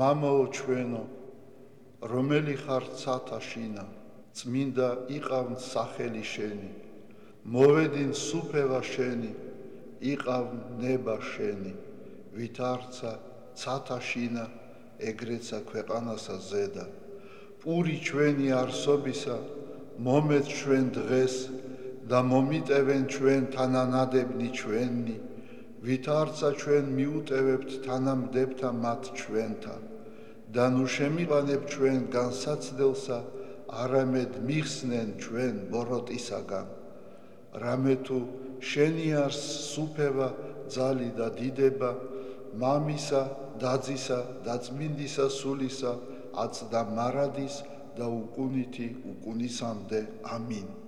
მამაო ჩვენო რომელი ხარ ცათა შინა წმინდა იყავ სახელი შენი მოვედინ სუფევა შენი იყავ ნება შენი. ვითარცა ცათა შინა ეგრეცა ქვეყანასა ზედა. პური ჩვენი არსობისა მომეც ჩვენ დღეს და მომიტევენ ჩვენ თანანადებნი ჩვენი ვითარცა ჩვენ მიუტევებთ თანამდებთა მათ ჩვენთან. და ნუ შემიყანებ ჩვენ განსაცდელსა არამედ მიხსნენ ჩვენ ბოროტისაგან. რამე თუ შენი არს სუფევა ძალი და დიდება მამისა დაძისა და წმინდისა სულისა აწ და მარადის და უკუნითი უკუნისამდე. ამინ